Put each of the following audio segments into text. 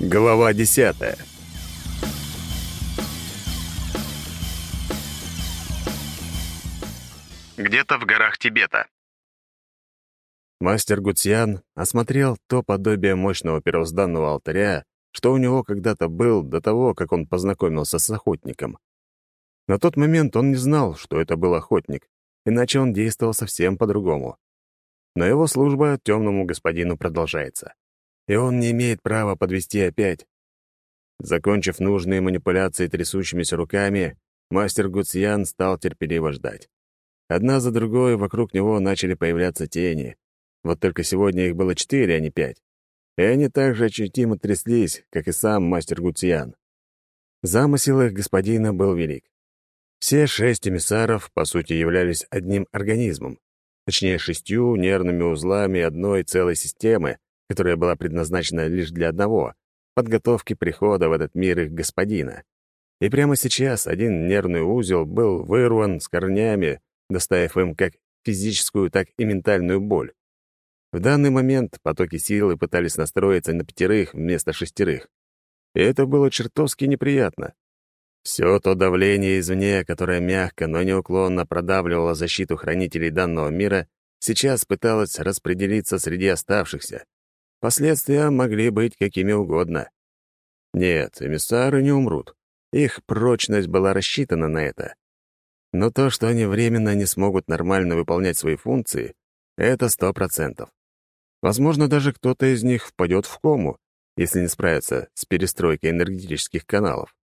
Глава десятая. Где-то в горах Тибета. Мастер Гуцьян осмотрел то подобие мощного первозданного алтаря, что у него когда-то был до того, как он познакомился с охотником. На тот момент он не знал, что это был охотник, иначе он действовал совсем по-другому. Но его служба темному господину продолжается и он не имеет права подвести опять. Закончив нужные манипуляции трясущимися руками, мастер Гуцьян стал терпеливо ждать. Одна за другой вокруг него начали появляться тени. Вот только сегодня их было четыре, а не пять. И они также ощутимо тряслись, как и сам мастер Гуцьян. Замысел их господина был велик. Все шесть эмиссаров, по сути, являлись одним организмом, точнее, шестью нервными узлами одной целой системы, которая была предназначена лишь для одного — подготовки прихода в этот мир их господина. И прямо сейчас один нервный узел был вырван с корнями, доставив им как физическую, так и ментальную боль. В данный момент потоки силы пытались настроиться на пятерых вместо шестерых. И это было чертовски неприятно. Все то давление извне, которое мягко, но неуклонно продавливало защиту хранителей данного мира, сейчас пыталось распределиться среди оставшихся. Последствия могли быть какими угодно. Нет, эмиссары не умрут. Их прочность была рассчитана на это. Но то, что они временно не смогут нормально выполнять свои функции, это сто процентов. Возможно, даже кто-то из них впадет в кому, если не справится с перестройкой энергетических каналов.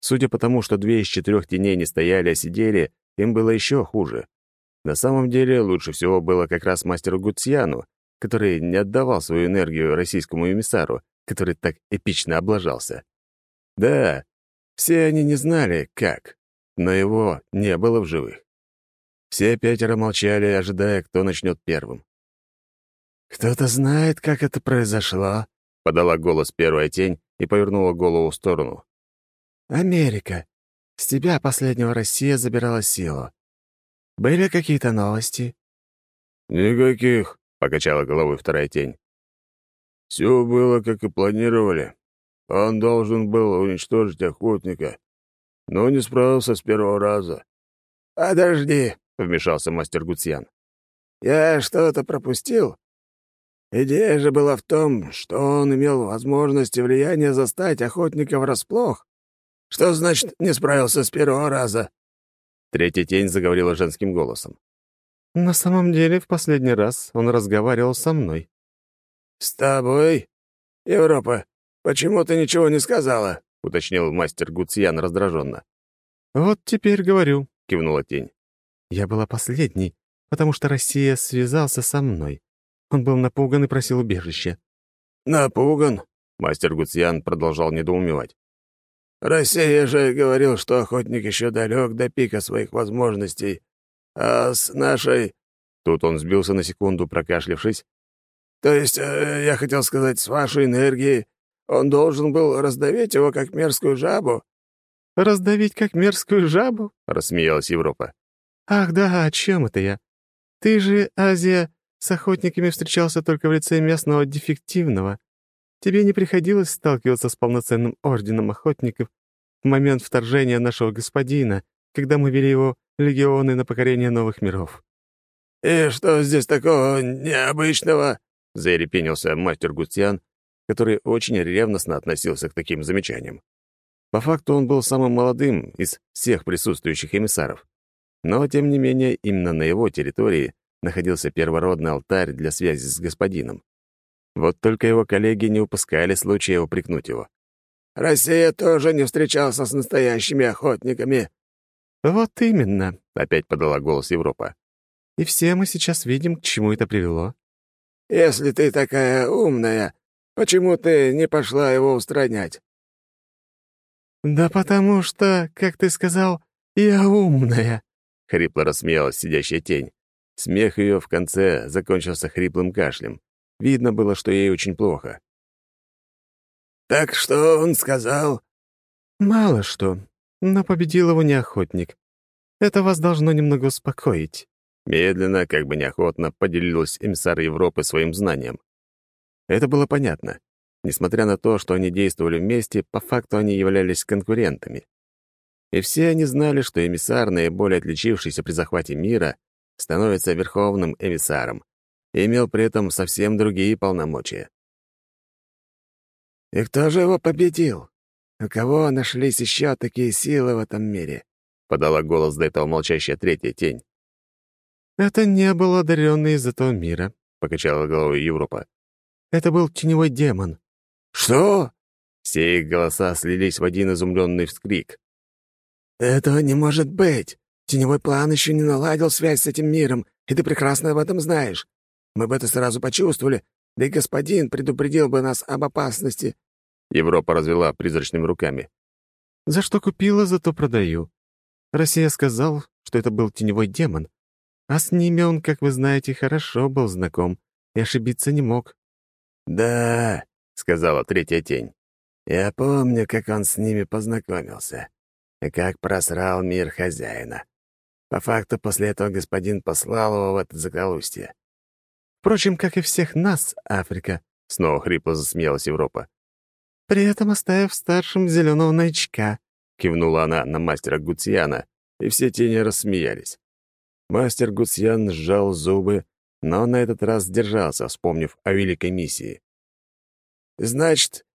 Судя по тому, что две из четырех теней не стояли, а сидели, им было еще хуже. На самом деле, лучше всего было как раз мастеру Гуцьяну, который не отдавал свою энергию российскому эмиссару, который так эпично облажался. Да, все они не знали, как, но его не было в живых. Все пятеро молчали, ожидая, кто начнет первым. «Кто-то знает, как это произошло?» — подала голос первая тень и повернула голову в сторону. «Америка. С тебя последнего Россия забирала силу. Были какие-то новости?» «Никаких», — покачала головой вторая тень. «Все было, как и планировали. Он должен был уничтожить охотника, но не справился с первого раза». «Подожди», — вмешался мастер Гуцьян. «Я что-то пропустил? Идея же была в том, что он имел возможность и влияние застать охотника врасплох. Что значит «не справился с первого раза»?» Третья тень заговорила женским голосом. На самом деле, в последний раз он разговаривал со мной. «С тобой? Европа, почему ты ничего не сказала?» — уточнил мастер Гуцьян раздраженно. «Вот теперь говорю», — кивнула тень. «Я была последней, потому что Россия связался со мной. Он был напуган и просил убежища». «Напуган?» — мастер Гуцьян продолжал недоумевать. «Россия же говорил, что охотник еще далек до пика своих возможностей, а с нашей...» Тут он сбился на секунду, прокашлявшись. «То есть, э, я хотел сказать, с вашей энергией он должен был раздавить его, как мерзкую жабу?» «Раздавить, как мерзкую жабу?» — рассмеялась Европа. «Ах да, о чем это я? Ты же, Азия, с охотниками встречался только в лице местного дефективного. Тебе не приходилось сталкиваться с полноценным орденом охотников в момент вторжения нашего господина, когда мы вели его легионы на покорение новых миров». «И что здесь такого необычного?» — заерепенился мастер Густьян, который очень ревностно относился к таким замечаниям. По факту он был самым молодым из всех присутствующих эмиссаров. Но, тем не менее, именно на его территории находился первородный алтарь для связи с господином. Вот только его коллеги не упускали случая упрекнуть его. «Россия тоже не встречался с настоящими охотниками», «Вот именно», — опять подала голос Европа. «И все мы сейчас видим, к чему это привело». «Если ты такая умная, почему ты не пошла его устранять?» «Да потому что, как ты сказал, я умная», — хрипло рассмеялась сидящая тень. Смех ее в конце закончился хриплым кашлем. Видно было, что ей очень плохо. «Так что он сказал?» «Мало что но победил его не охотник. Это вас должно немного успокоить». Медленно, как бы неохотно, поделилась эмиссар Европы своим знанием. Это было понятно. Несмотря на то, что они действовали вместе, по факту они являлись конкурентами. И все они знали, что эмиссар, наиболее отличившийся при захвате мира, становится верховным эмиссаром и имел при этом совсем другие полномочия. «И кто же его победил? У кого нашлись еще такие силы в этом мире?» — подала голос до этого молчащая третья тень. «Это не был одаренный из этого мира», — покачала головой Европа. «Это был теневой демон». «Что?» Все их голоса слились в один изумленный вскрик. «Этого не может быть! Теневой план еще не наладил связь с этим миром, и ты прекрасно об этом знаешь. Мы бы это сразу почувствовали, да и господин предупредил бы нас об опасности». Европа развела призрачными руками. «За что купила, зато продаю. Россия сказал, что это был теневой демон, а с ними он, как вы знаете, хорошо был знаком и ошибиться не мог». «Да», — сказала третья тень. «Я помню, как он с ними познакомился и как просрал мир хозяина. По факту, после этого господин послал его в это захолустье. Впрочем, как и всех нас, Африка, — снова хрипло засмеялась Европа. «При этом оставив старшим зеленого новичка», — кивнула она на мастера Гуциана, и все тени рассмеялись. Мастер Гуцьян сжал зубы, но на этот раз сдержался, вспомнив о великой миссии. «Значит,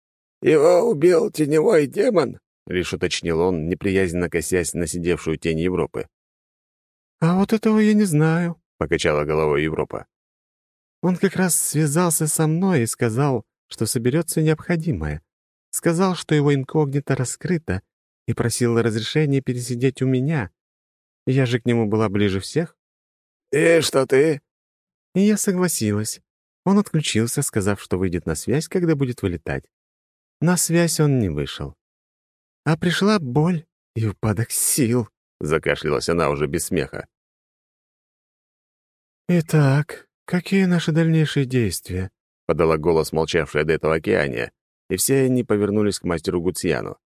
его убил теневой демон?» — лишь уточнил он, неприязненно косясь на сидевшую тень Европы. «А вот этого я не знаю», — покачала головой Европа. «Он как раз связался со мной и сказал, что соберется необходимое. Сказал, что его инкогнито раскрыто, и просил разрешения пересидеть у меня. Я же к нему была ближе всех». «И что ты?» И я согласилась. Он отключился, сказав, что выйдет на связь, когда будет вылетать. На связь он не вышел. А пришла боль и упадок сил. Закашлялась она уже без смеха. «Итак, какие наши дальнейшие действия?» — подала голос молчавшая до этого океания, и все они повернулись к мастеру Гуциану.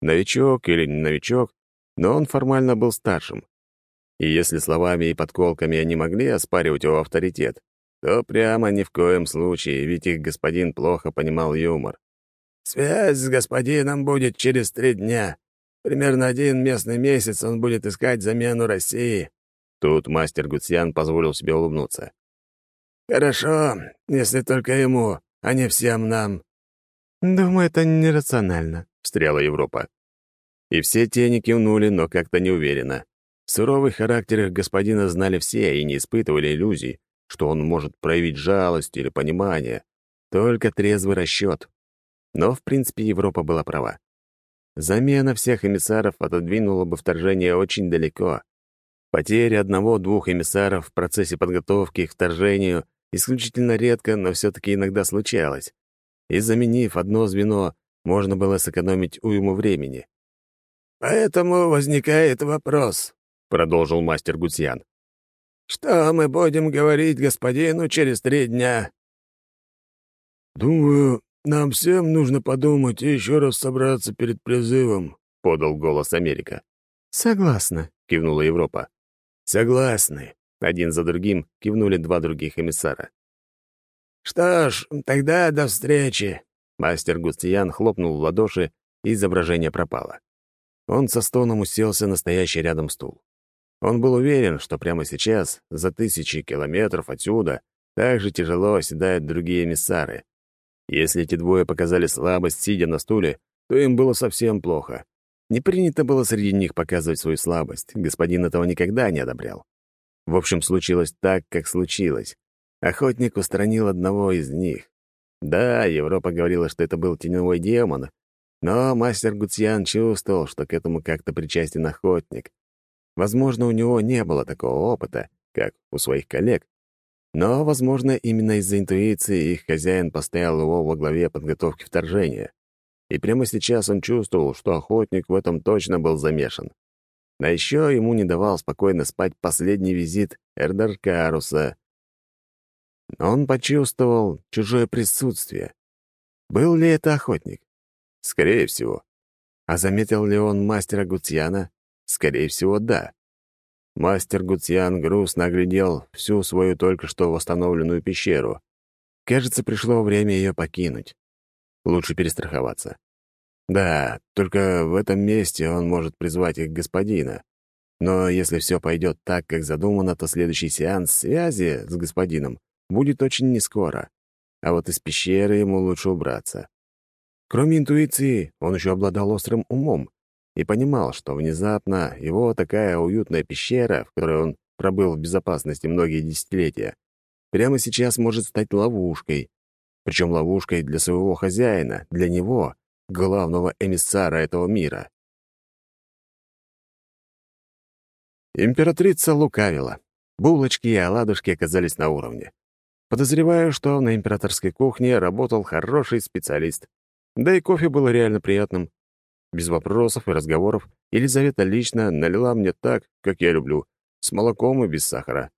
Новичок или не новичок, но он формально был старшим. И если словами и подколками они могли оспаривать его авторитет, то прямо ни в коем случае, ведь их господин плохо понимал юмор. «Связь с господином будет через три дня. Примерно один местный месяц он будет искать замену России». Тут мастер Гуцьян позволил себе улыбнуться. «Хорошо, если только ему, а не всем нам». «Думаю, это нерационально», — встряла Европа. И все тени кивнули, но как-то неуверенно. Суровый характер их господина знали все и не испытывали иллюзий, что он может проявить жалость или понимание. Только трезвый расчет. Но, в принципе, Европа была права. Замена всех эмиссаров отодвинула бы вторжение очень далеко. Потеря одного-двух эмиссаров в процессе подготовки к вторжению исключительно редко, но все-таки иногда случалось. И заменив одно звено, можно было сэкономить уйму времени. «Поэтому возникает вопрос», — продолжил мастер Гуцьян. «Что мы будем говорить господину через три дня?» «Думаю, «Нам всем нужно подумать и еще раз собраться перед призывом», — подал голос Америка. «Согласна», — кивнула Европа. «Согласны», — один за другим кивнули два других эмиссара. «Что ж, тогда до встречи», — мастер Густиян хлопнул в ладоши, и изображение пропало. Он со стоном уселся на стоящий рядом стул. Он был уверен, что прямо сейчас, за тысячи километров отсюда, так же тяжело оседают другие эмиссары, если эти двое показали слабость, сидя на стуле, то им было совсем плохо. Не принято было среди них показывать свою слабость. Господин этого никогда не одобрял. В общем, случилось так, как случилось. Охотник устранил одного из них. Да, Европа говорила, что это был теневой демон, но мастер Гуцьян чувствовал, что к этому как-то причастен охотник. Возможно, у него не было такого опыта, как у своих коллег, но, возможно, именно из-за интуиции их хозяин поставил его во главе подготовки вторжения. И прямо сейчас он чувствовал, что охотник в этом точно был замешан. А еще ему не давал спокойно спать последний визит Эрдаркаруса. Он почувствовал чужое присутствие. Был ли это охотник? Скорее всего. А заметил ли он мастера Гуцьяна? Скорее всего, да. Мастер Гуцьян грустно оглядел всю свою только что восстановленную пещеру. Кажется, пришло время ее покинуть. Лучше перестраховаться. Да, только в этом месте он может призвать их господина. Но если все пойдет так, как задумано, то следующий сеанс связи с господином будет очень нескоро. А вот из пещеры ему лучше убраться. Кроме интуиции, он еще обладал острым умом и понимал, что внезапно его такая уютная пещера, в которой он пробыл в безопасности многие десятилетия, прямо сейчас может стать ловушкой. Причем ловушкой для своего хозяина, для него, главного эмиссара этого мира. Императрица лукавила. Булочки и оладушки оказались на уровне. Подозреваю, что на императорской кухне работал хороший специалист. Да и кофе было реально приятным. Без вопросов и разговоров Елизавета лично налила мне так, как я люблю, с молоком и без сахара.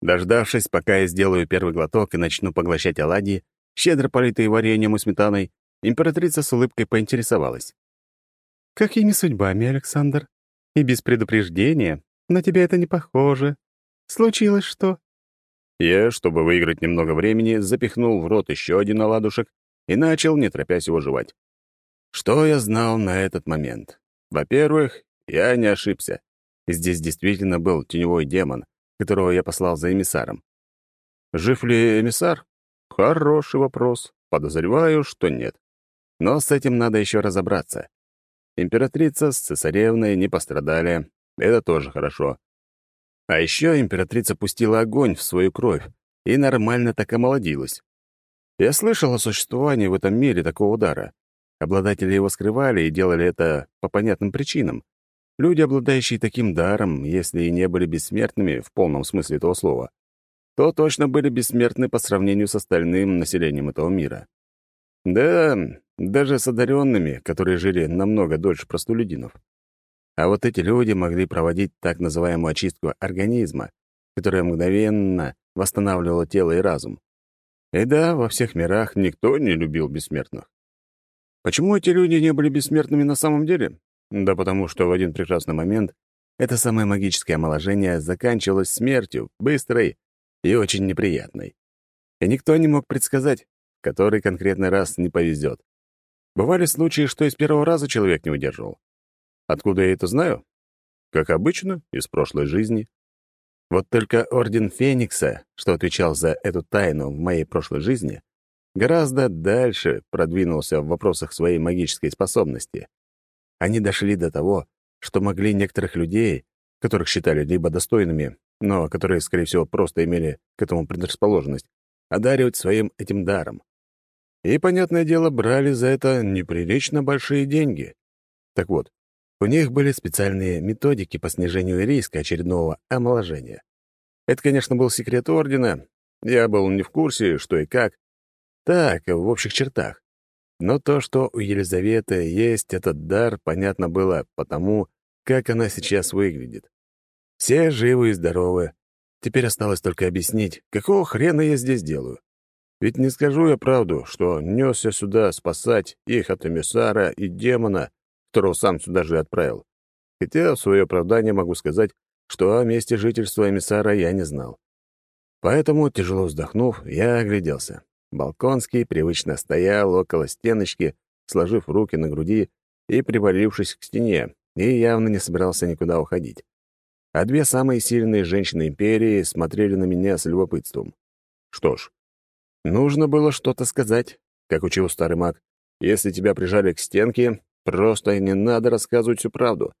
Дождавшись, пока я сделаю первый глоток и начну поглощать оладьи, щедро политые вареньем и сметаной, императрица с улыбкой поинтересовалась. «Какими судьбами, Александр? И без предупреждения? На тебя это не похоже. Случилось что?» Я, чтобы выиграть немного времени, запихнул в рот еще один оладушек и начал, не торопясь его жевать. Что я знал на этот момент? Во-первых, я не ошибся. Здесь действительно был теневой демон, которого я послал за эмиссаром. Жив ли эмиссар? Хороший вопрос. Подозреваю, что нет. Но с этим надо еще разобраться. Императрица с цесаревной не пострадали. Это тоже хорошо. А еще императрица пустила огонь в свою кровь и нормально так омолодилась. Я слышал о существовании в этом мире такого удара. Обладатели его скрывали и делали это по понятным причинам. Люди, обладающие таким даром, если и не были бессмертными в полном смысле этого слова, то точно были бессмертны по сравнению с остальным населением этого мира. Да, даже с одаренными, которые жили намного дольше простолюдинов. А вот эти люди могли проводить так называемую очистку организма, которая мгновенно восстанавливала тело и разум. И да, во всех мирах никто не любил бессмертных. Почему эти люди не были бессмертными на самом деле? Да потому что в один прекрасный момент это самое магическое омоложение заканчивалось смертью, быстрой и очень неприятной. И никто не мог предсказать, который конкретный раз не повезет. Бывали случаи, что из первого раза человек не удерживал. Откуда я это знаю? Как обычно, из прошлой жизни. Вот только Орден Феникса, что отвечал за эту тайну в моей прошлой жизни, гораздо дальше продвинулся в вопросах своей магической способности. Они дошли до того, что могли некоторых людей, которых считали либо достойными, но которые, скорее всего, просто имели к этому предрасположенность, одаривать своим этим даром. И, понятное дело, брали за это неприлично большие деньги. Так вот, у них были специальные методики по снижению риска очередного омоложения. Это, конечно, был секрет Ордена. Я был не в курсе, что и как. Так, в общих чертах. Но то, что у Елизаветы есть этот дар, понятно было потому, как она сейчас выглядит. Все живы и здоровы. Теперь осталось только объяснить, какого хрена я здесь делаю. Ведь не скажу я правду, что несся сюда спасать их от эмиссара и демона, которого сам сюда же отправил. Хотя в свое оправдание могу сказать, что о месте жительства эмиссара я не знал. Поэтому, тяжело вздохнув, я огляделся. Балконский привычно стоял около стеночки, сложив руки на груди и привалившись к стене, и явно не собирался никуда уходить. А две самые сильные женщины империи смотрели на меня с любопытством. Что ж, нужно было что-то сказать, как учил старый маг. Если тебя прижали к стенке, Просто не надо рассказывать всю правду.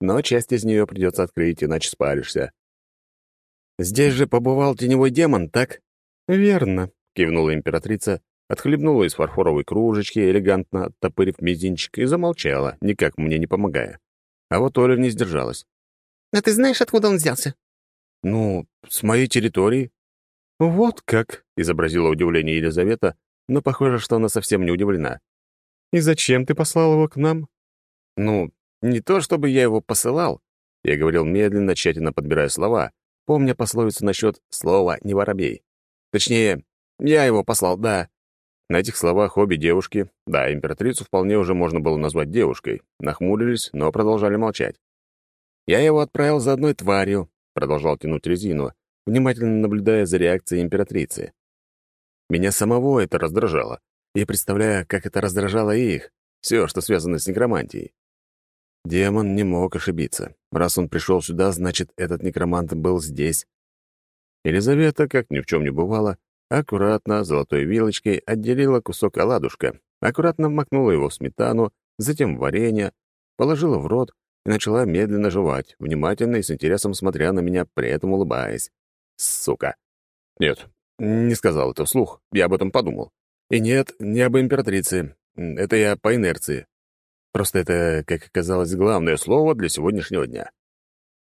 Но часть из нее придется открыть, иначе спалишься. «Здесь же побывал теневой демон, так?» «Верно», — кивнула императрица, отхлебнула из фарфоровой кружечки, элегантно оттопырив мизинчик, и замолчала, никак мне не помогая. А вот Оля не сдержалась. «А ты знаешь, откуда он взялся?» «Ну, с моей территории». «Вот как», — изобразила удивление Елизавета, но похоже, что она совсем не удивлена. «И зачем ты послал его к нам?» «Ну, не то чтобы я его посылал», — я говорил медленно, тщательно подбирая слова, помня пословицу насчет слова «не воробей». Точнее, я его послал, да. На этих словах обе девушки, да, императрицу вполне уже можно было назвать девушкой, нахмурились, но продолжали молчать. «Я его отправил за одной тварью», — продолжал тянуть резину, внимательно наблюдая за реакцией императрицы. Меня самого это раздражало. И представляя, как это раздражало их, все, что связано с некромантией. Демон не мог ошибиться. Раз он пришел сюда, значит, этот некромант был здесь. Елизавета, как ни в чем не бывало, аккуратно, золотой вилочкой отделила кусок оладушка, аккуратно макнула его в сметану, затем в варенье, положила в рот и начала медленно жевать, внимательно и с интересом смотря на меня, при этом улыбаясь. Сука. Нет, не сказал это вслух, я об этом подумал. И нет, не об императрице. Это я по инерции. Просто это, как оказалось, главное слово для сегодняшнего дня.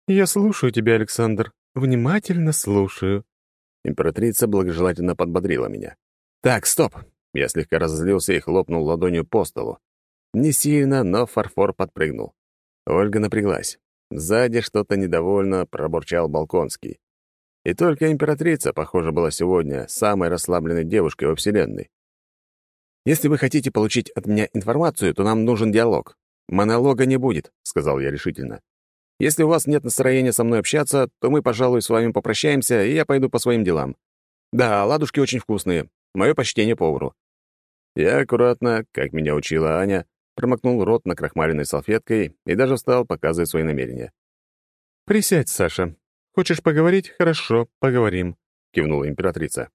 «Я слушаю тебя, Александр. Внимательно слушаю». Императрица благожелательно подбодрила меня. «Так, стоп!» Я слегка разозлился и хлопнул ладонью по столу. Не сильно, но фарфор подпрыгнул. Ольга напряглась. Сзади что-то недовольно пробурчал Балконский. И только императрица, похоже, была сегодня самой расслабленной девушкой во Вселенной. «Если вы хотите получить от меня информацию, то нам нужен диалог. Монолога не будет», — сказал я решительно. «Если у вас нет настроения со мной общаться, то мы, пожалуй, с вами попрощаемся, и я пойду по своим делам. Да, ладушки очень вкусные. Мое почтение повару». Я аккуратно, как меня учила Аня, промокнул рот на крахмаленной салфеткой и даже встал, показывая свои намерения. «Присядь, Саша. Хочешь поговорить? Хорошо, поговорим», — кивнула императрица.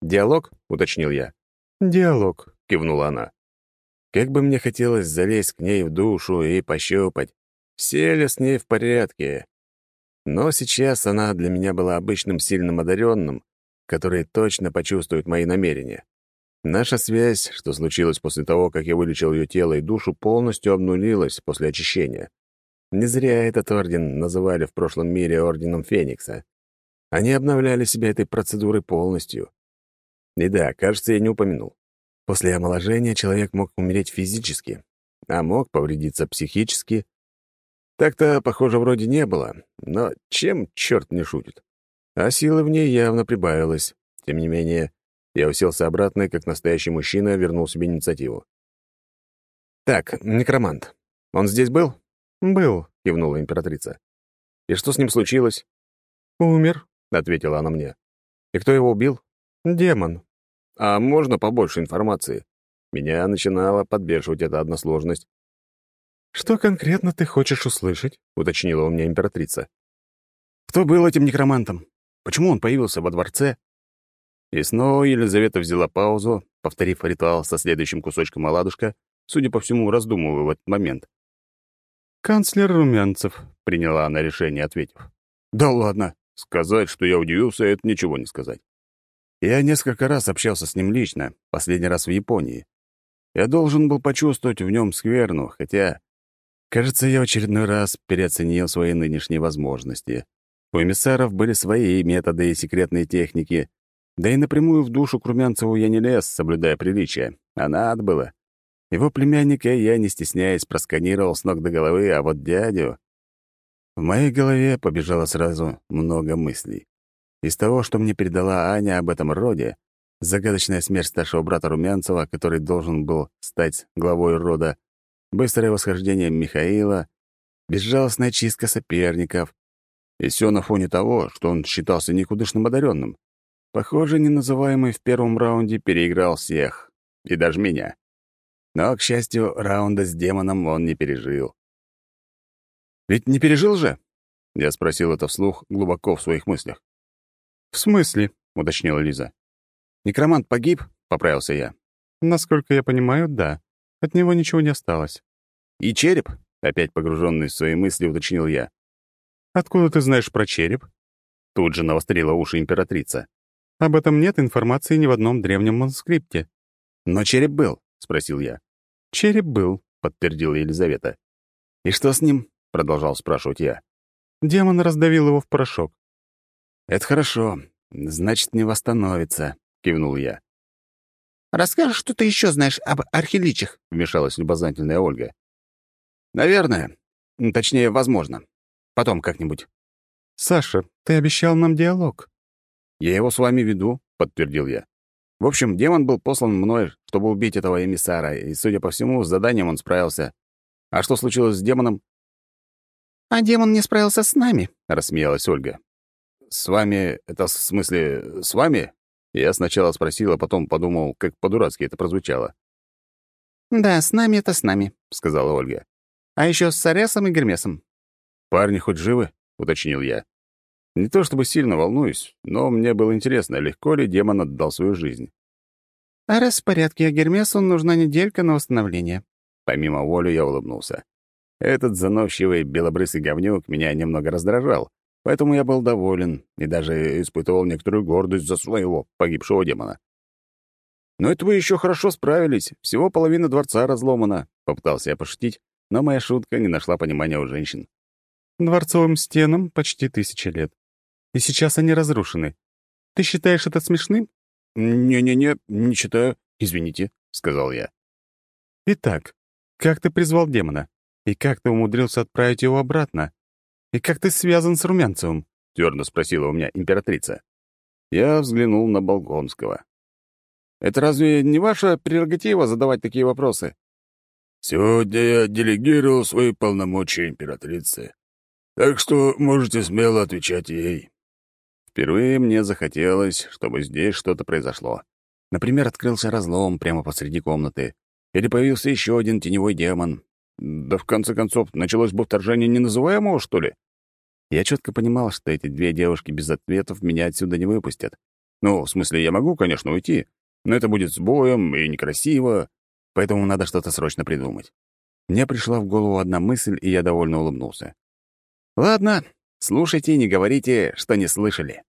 «Диалог?» — уточнил я. «Диалог», — кивнула она. Как бы мне хотелось залезть к ней в душу и пощупать, все ли с ней в порядке. Но сейчас она для меня была обычным сильным одаренным, который точно почувствует мои намерения. Наша связь, что случилось после того, как я вылечил ее тело и душу, полностью обнулилась после очищения. Не зря этот орден называли в прошлом мире орденом Феникса. Они обновляли себя этой процедурой полностью. И да, кажется, я не упомянул. После омоложения человек мог умереть физически, а мог повредиться психически. Так-то, похоже, вроде не было, но чем черт не шутит? А силы в ней явно прибавилось. Тем не менее, я уселся обратно и, как настоящий мужчина, вернул себе инициативу. «Так, некромант. Он здесь был?» «Был», — кивнула императрица. «И что с ним случилось?» «Умер», — ответила она мне. «И кто его убил?» «Демон». А можно побольше информации? Меня начинала подбешивать эта односложность. «Что конкретно ты хочешь услышать?» — уточнила у меня императрица. «Кто был этим некромантом? Почему он появился во дворце?» И снова Елизавета взяла паузу, повторив ритуал со следующим кусочком оладушка, судя по всему, раздумывая в этот момент. «Канцлер Румянцев», — приняла она решение, ответив. «Да ладно. Сказать, что я удивился, это ничего не сказать. Я несколько раз общался с ним лично, последний раз в Японии. Я должен был почувствовать в нем скверну, хотя, кажется, я в очередной раз переоценил свои нынешние возможности. У эмиссаров были свои методы и секретные техники, да и напрямую в душу к Румянцеву я не лез, соблюдая приличия, а надо было. Его племянника я, не стесняясь, просканировал с ног до головы, а вот дядю... В моей голове побежало сразу много мыслей. Из того, что мне передала Аня об этом роде, загадочная смерть старшего брата Румянцева, который должен был стать главой рода, быстрое восхождение Михаила, безжалостная чистка соперников. И все на фоне того, что он считался никудышным одаренным. Похоже, неназываемый в первом раунде переиграл всех, и даже меня. Но, к счастью, раунда с демоном он не пережил. «Ведь не пережил же?» Я спросил это вслух глубоко в своих мыслях. «В смысле?» — уточнила Лиза. «Некромант погиб?» — поправился я. «Насколько я понимаю, да. От него ничего не осталось». «И череп?» — опять погруженный в свои мысли, уточнил я. «Откуда ты знаешь про череп?» Тут же навострила уши императрица. «Об этом нет информации ни в одном древнем манускрипте». «Но череп был?» — спросил я. «Череп был», — подтвердила Елизавета. «И что с ним?» — продолжал спрашивать я. Демон раздавил его в порошок. «Это хорошо. Значит, не восстановится», — кивнул я. «Расскажешь, что ты еще знаешь об архиличах?» — вмешалась любознательная Ольга. «Наверное. Точнее, возможно. Потом как-нибудь». «Саша, ты обещал нам диалог». «Я его с вами веду», — подтвердил я. В общем, демон был послан мной, чтобы убить этого эмиссара, и, судя по всему, с заданием он справился. А что случилось с демоном? «А демон не справился с нами», — рассмеялась Ольга. «С вами... Это в смысле... С вами?» Я сначала спросил, а потом подумал, как по-дурацки это прозвучало. «Да, с нами это с нами», — сказала Ольга. «А еще с Саресом и Гермесом». «Парни хоть живы?» — уточнил я. Не то чтобы сильно волнуюсь, но мне было интересно, легко ли демон отдал свою жизнь. «Арес в порядке, а Гермесу нужна неделька на восстановление». Помимо воли я улыбнулся. Этот заносчивый белобрысый говнюк меня немного раздражал, поэтому я был доволен и даже испытывал некоторую гордость за своего погибшего демона. «Но это вы еще хорошо справились. Всего половина дворца разломана», — попытался я пошутить, но моя шутка не нашла понимания у женщин. «Дворцовым стенам почти тысяча лет. И сейчас они разрушены. Ты считаешь это смешным?» «Не-не-не, не считаю. Извините», — сказал я. «Итак, как ты призвал демона? И как ты умудрился отправить его обратно? И как ты связан с Румянцевым?» — твердо спросила у меня императрица. Я взглянул на Болгонского. «Это разве не ваша прерогатива задавать такие вопросы?» «Сегодня я делегировал свои полномочия императрице, так что можете смело отвечать ей». Впервые мне захотелось, чтобы здесь что-то произошло. Например, открылся разлом прямо посреди комнаты, или появился еще один теневой демон, да в конце концов, началось бы вторжение неназываемого, что ли? Я четко понимал, что эти две девушки без ответов меня отсюда не выпустят. Ну, в смысле, я могу, конечно, уйти, но это будет с боем и некрасиво, поэтому надо что-то срочно придумать. Мне пришла в голову одна мысль, и я довольно улыбнулся. «Ладно, слушайте и не говорите, что не слышали».